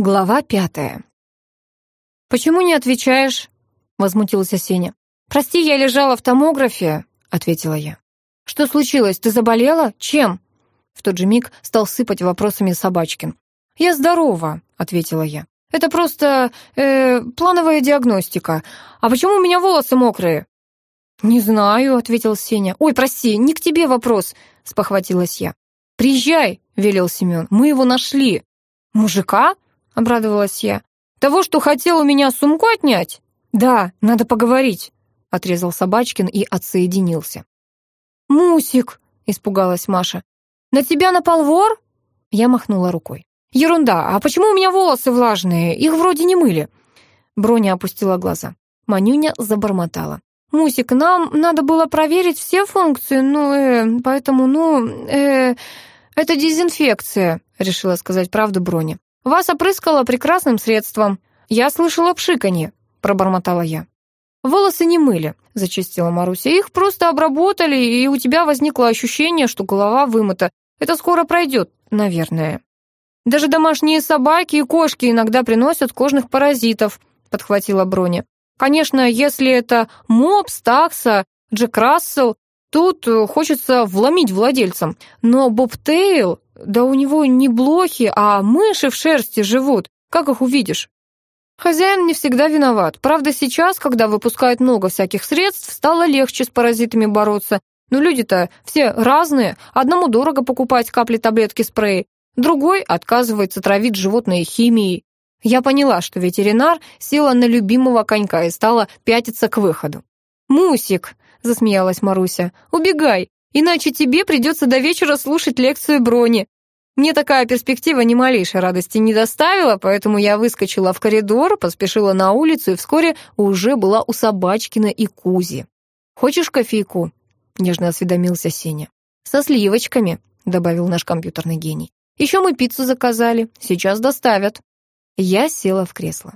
Глава пятая. «Почему не отвечаешь?» — возмутился Сеня. «Прости, я лежала в томографе», — ответила я. «Что случилось? Ты заболела? Чем?» В тот же миг стал сыпать вопросами Собачкин. «Я здорова», — ответила я. «Это просто... Э, плановая диагностика. А почему у меня волосы мокрые?» «Не знаю», — ответил Сеня. «Ой, прости, не к тебе вопрос», — спохватилась я. «Приезжай», — велел Семен. «Мы его нашли». «Мужика?» — обрадовалась я. «Того, что хотел у меня сумку отнять?» «Да, надо поговорить», — отрезал Собачкин и отсоединился. «Мусик!» — испугалась Маша. «На тебя напал вор?» Я махнула рукой. «Ерунда, а почему у меня волосы влажные? Их вроде не мыли». Броня опустила глаза. Манюня забормотала. «Мусик, нам надо было проверить все функции, ну, э, поэтому, ну, э, это дезинфекция», — решила сказать правду Броня. «Вас опрыскало прекрасным средством. Я слышала пшиканье», — пробормотала я. «Волосы не мыли», — зачистила Маруся. «Их просто обработали, и у тебя возникло ощущение, что голова вымыта. Это скоро пройдет, наверное». «Даже домашние собаки и кошки иногда приносят кожных паразитов», — подхватила Броня. «Конечно, если это мопс, такса, Джек Рассел, тут хочется вломить владельцам. Но Боб Тейл да у него не блохи, а мыши в шерсти живут. Как их увидишь? Хозяин не всегда виноват. Правда, сейчас, когда выпускают много всяких средств, стало легче с паразитами бороться. Но люди-то все разные. Одному дорого покупать капли таблетки спреи, другой отказывается травить животные химией. Я поняла, что ветеринар села на любимого конька и стала пятиться к выходу. «Мусик!» — засмеялась Маруся. «Убегай! Иначе тебе придется до вечера слушать лекцию Брони. Мне такая перспектива ни малейшей радости не доставила, поэтому я выскочила в коридор, поспешила на улицу и вскоре уже была у Собачкина и Кузи. «Хочешь кофейку?» — нежно осведомился Сеня. «Со сливочками», — добавил наш компьютерный гений. «Еще мы пиццу заказали. Сейчас доставят». Я села в кресло.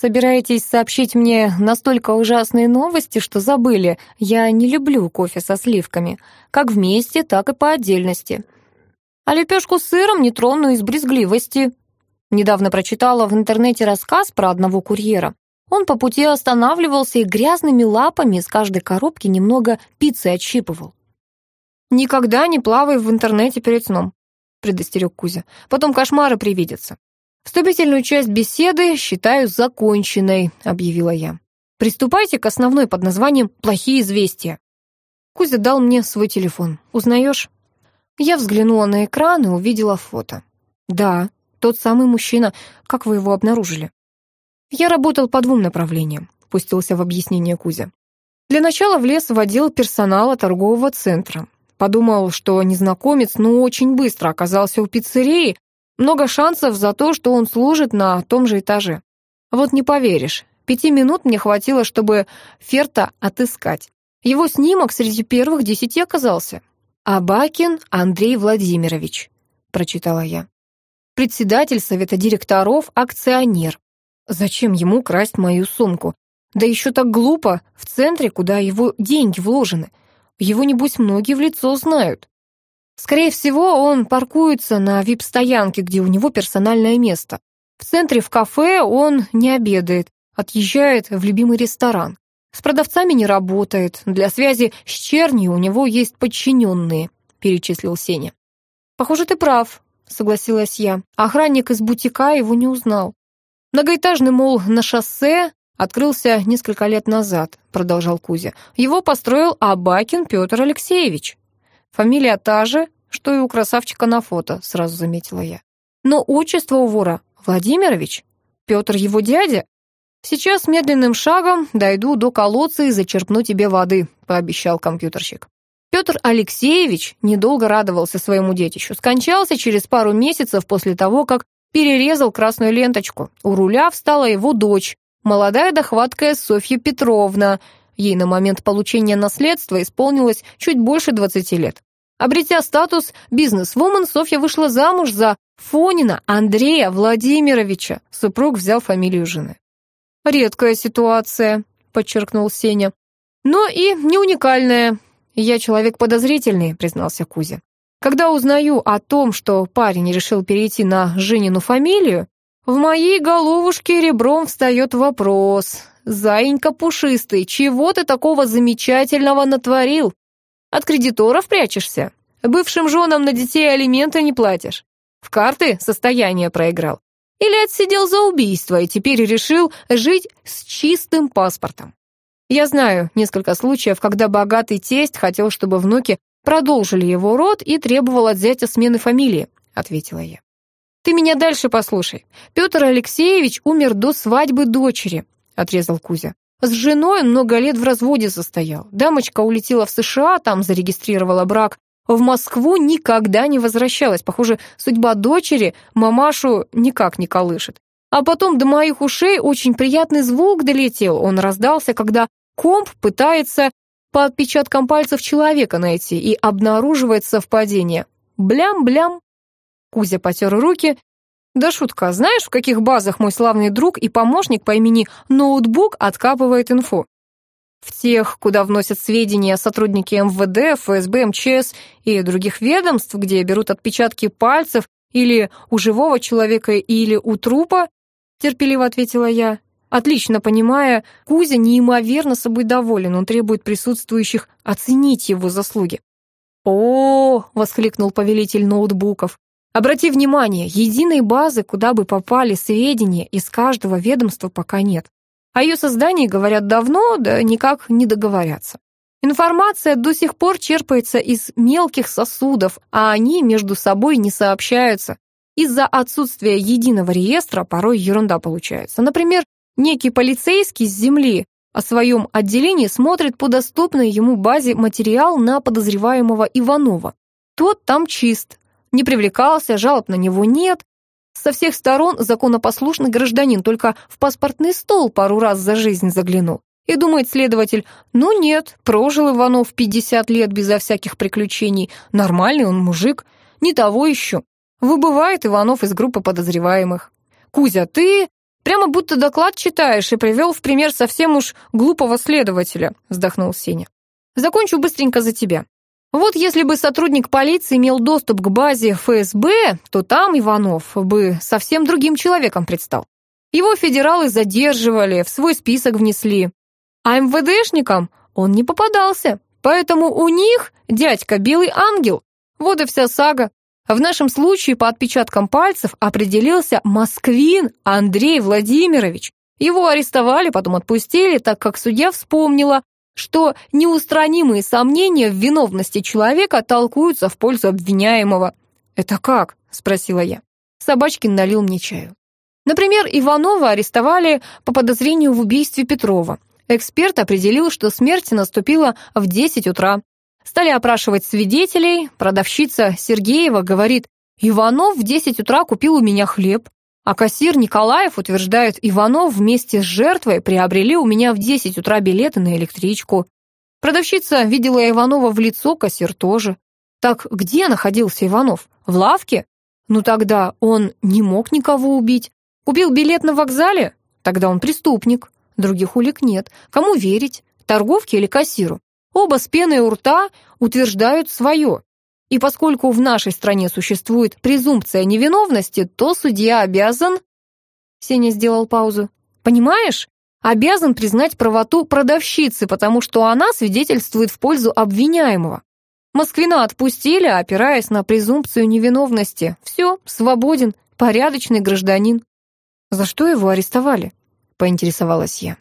Собираетесь сообщить мне настолько ужасные новости, что забыли? Я не люблю кофе со сливками, как вместе, так и по отдельности. А лепешку с сыром не трону из брезгливости. Недавно прочитала в интернете рассказ про одного курьера. Он по пути останавливался и грязными лапами из каждой коробки немного пиццы отщипывал. «Никогда не плавай в интернете перед сном», — предостерег Кузя. «Потом кошмары привидятся». «Вступительную часть беседы считаю законченной», — объявила я. «Приступайте к основной под названием «Плохие известия». Кузя дал мне свой телефон. «Узнаешь?» Я взглянула на экран и увидела фото. «Да, тот самый мужчина. Как вы его обнаружили?» «Я работал по двум направлениям», — пустился в объяснение Кузя. Для начала в отдел персонала торгового центра. Подумал, что незнакомец, ну, очень быстро оказался у пиццерии, много шансов за то, что он служит на том же этаже. Вот не поверишь, пяти минут мне хватило, чтобы Ферта отыскать. Его снимок среди первых десяти оказался. «Абакин Андрей Владимирович», — прочитала я. «Председатель совета директоров, акционер. Зачем ему красть мою сумку? Да еще так глупо, в центре, куда его деньги вложены. Его, небось, многие в лицо знают. Скорее всего, он паркуется на вип-стоянке, где у него персональное место. В центре в кафе он не обедает, отъезжает в любимый ресторан. С продавцами не работает, для связи с чернью у него есть подчиненные, перечислил Сеня. Похоже, ты прав, согласилась я. Охранник из бутика его не узнал. Многоэтажный мол на шоссе открылся несколько лет назад, продолжал Кузя. Его построил Абакин Петр Алексеевич. Фамилия та же, что и у красавчика на фото, сразу заметила я. Но отчество у вора Владимирович? Петр его дядя? Сейчас медленным шагом дойду до колодца и зачерпну тебе воды, пообещал компьютерщик. Петр Алексеевич недолго радовался своему детищу. Скончался через пару месяцев после того, как перерезал красную ленточку. У руля встала его дочь, молодая дохваткая Софья Петровна, Ей на момент получения наследства исполнилось чуть больше 20 лет. Обретя статус бизнес-вумен, Софья вышла замуж за Фонина Андрея Владимировича. Супруг взял фамилию жены. «Редкая ситуация», — подчеркнул Сеня. «Но и не уникальная. Я человек подозрительный», — признался Кузя. «Когда узнаю о том, что парень решил перейти на Женину фамилию, В моей головушке ребром встает вопрос. «Заинька пушистый, чего ты такого замечательного натворил? От кредиторов прячешься? Бывшим женам на детей алименты не платишь? В карты состояние проиграл? Или отсидел за убийство и теперь решил жить с чистым паспортом? Я знаю несколько случаев, когда богатый тесть хотел, чтобы внуки продолжили его род и требовал от зятя смены фамилии», — ответила я. «Ты меня дальше послушай. Петр Алексеевич умер до свадьбы дочери», — отрезал Кузя. «С женой много лет в разводе состоял. Дамочка улетела в США, там зарегистрировала брак. В Москву никогда не возвращалась. Похоже, судьба дочери мамашу никак не колышет. А потом до моих ушей очень приятный звук долетел. Он раздался, когда комп пытается по отпечаткам пальцев человека найти и обнаруживает совпадение. Блям-блям. Кузя потер руки. «Да шутка, знаешь, в каких базах мой славный друг и помощник по имени Ноутбук откапывает инфу?» В тех, куда вносят сведения сотрудники МВД, ФСБ, МЧС и других ведомств, где берут отпечатки пальцев или у живого человека, или у трупа, терпеливо ответила я. Отлично понимая, Кузя неимоверно собой доволен, он требует присутствующих оценить его заслуги. «О!» — воскликнул повелитель ноутбуков. Обрати внимание, единой базы, куда бы попали сведения из каждого ведомства, пока нет. О ее создании говорят давно, да никак не договорятся. Информация до сих пор черпается из мелких сосудов, а они между собой не сообщаются. Из-за отсутствия единого реестра порой ерунда получается. Например, некий полицейский с земли о своем отделении смотрит по доступной ему базе материал на подозреваемого Иванова. Тот там чист, не привлекался, жалоб на него нет. Со всех сторон законопослушный гражданин, только в паспортный стол пару раз за жизнь заглянул. И думает следователь, ну нет, прожил Иванов 50 лет безо всяких приключений, нормальный он мужик, не того еще. Выбывает Иванов из группы подозреваемых. «Кузя, ты прямо будто доклад читаешь и привел в пример совсем уж глупого следователя», вздохнул Сеня. «Закончу быстренько за тебя. Вот если бы сотрудник полиции имел доступ к базе ФСБ, то там Иванов бы совсем другим человеком предстал. Его федералы задерживали, в свой список внесли. А МВДшникам он не попадался, поэтому у них дядька белый ангел. Вот и вся сага. В нашем случае по отпечаткам пальцев определился москвин Андрей Владимирович. Его арестовали, потом отпустили, так как судья вспомнила, что неустранимые сомнения в виновности человека толкуются в пользу обвиняемого. «Это как?» — спросила я. Собачкин налил мне чаю. Например, Иванова арестовали по подозрению в убийстве Петрова. Эксперт определил, что смерть наступила в 10 утра. Стали опрашивать свидетелей. Продавщица Сергеева говорит, «Иванов в 10 утра купил у меня хлеб. А кассир Николаев утверждает, Иванов вместе с жертвой приобрели у меня в 10 утра билеты на электричку. Продавщица видела Иванова в лицо, кассир тоже. Так где находился Иванов? В лавке? Ну тогда он не мог никого убить. Купил билет на вокзале? Тогда он преступник. Других улик нет. Кому верить? Торговке или кассиру? Оба с пеной у рта утверждают свое. И поскольку в нашей стране существует презумпция невиновности, то судья обязан... Сеня сделал паузу. Понимаешь? Обязан признать правоту продавщицы, потому что она свидетельствует в пользу обвиняемого. Москвина отпустили, опираясь на презумпцию невиновности. Все, свободен, порядочный гражданин. За что его арестовали? Поинтересовалась я.